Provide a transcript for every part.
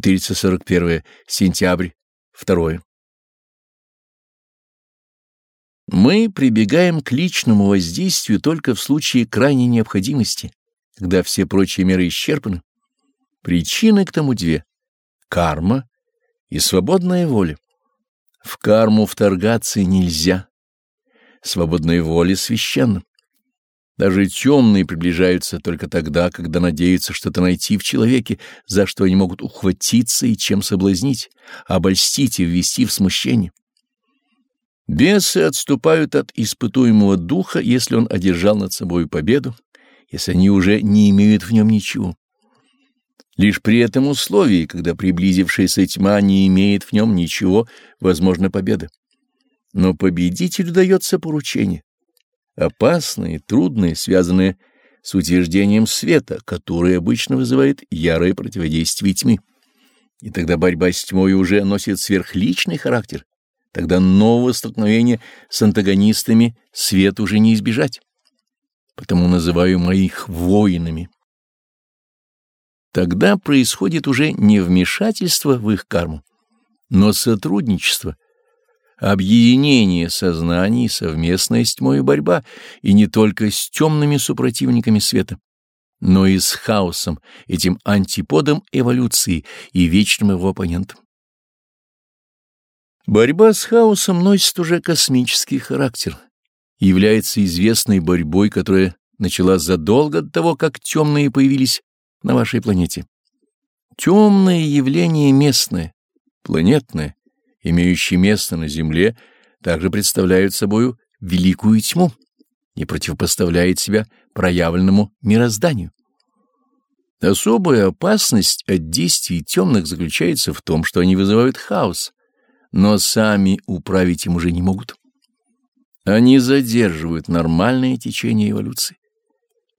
441 сентябрь 2 Мы прибегаем к личному воздействию только в случае крайней необходимости, когда все прочие меры исчерпаны. Причины к тому две — карма и свободная воля. В карму вторгаться нельзя. Свободная воля священна. Даже темные приближаются только тогда, когда надеются что-то найти в человеке, за что они могут ухватиться и чем соблазнить, обольстить и ввести в смущение. Бесы отступают от испытуемого духа, если он одержал над собой победу, если они уже не имеют в нем ничего. Лишь при этом условии, когда приблизившаяся тьма не имеет в нем ничего, возможна победа. Но победителю дается поручение опасные, трудные, связанные с утверждением света, который обычно вызывает ярое противодействие тьмы. И тогда борьба с тьмой уже носит сверхличный характер. Тогда нового столкновения с антагонистами свет уже не избежать. Потому называю моих воинами. Тогда происходит уже не вмешательство в их карму, но сотрудничество — объединение сознаний, совместная с тьмой борьба, и не только с темными супротивниками света, но и с хаосом, этим антиподом эволюции и вечным его оппонентом. Борьба с хаосом носит уже космический характер, является известной борьбой, которая началась задолго до того, как темные появились на вашей планете. Темное явление местное, планетное, имеющие место на Земле, также представляют собою великую тьму, не противопоставляет себя проявленному мирозданию. Особая опасность от действий темных заключается в том, что они вызывают хаос, но сами управить им уже не могут. Они задерживают нормальное течение эволюции.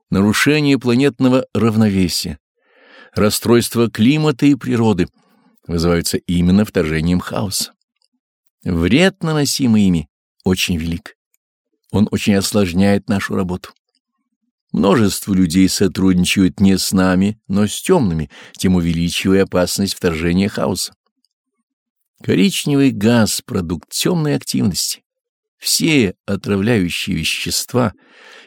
Нарушение планетного равновесия, расстройство климата и природы — вызываются именно вторжением хаоса. Вред, наносимый ими, очень велик. Он очень осложняет нашу работу. Множество людей сотрудничают не с нами, но с темными, тем увеличивая опасность вторжения хаоса. Коричневый газ — продукт темной активности. Все отравляющие вещества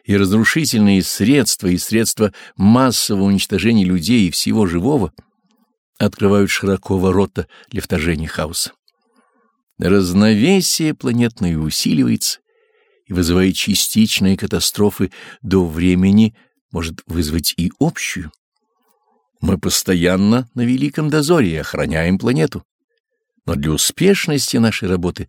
и разрушительные средства и средства массового уничтожения людей и всего живого — открывают широко ворота для вторжения хаоса. Разновесие планетное усиливается и вызывает частичные катастрофы до времени, может вызвать и общую. Мы постоянно на великом дозоре и охраняем планету. Но для успешности нашей работы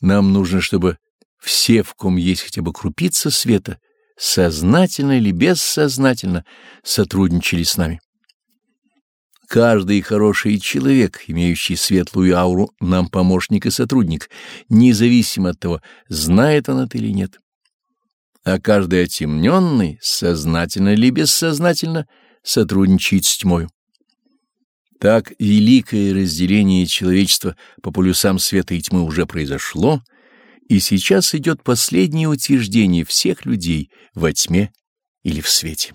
нам нужно, чтобы все, в ком есть хотя бы крупица света, сознательно или бессознательно сотрудничали с нами. Каждый хороший человек, имеющий светлую ауру, нам помощник и сотрудник, независимо от того, знает он это или нет. А каждый отемненный, сознательно или бессознательно, сотрудничает с тьмою. Так великое разделение человечества по полюсам света и тьмы уже произошло, и сейчас идет последнее утверждение всех людей во тьме или в свете.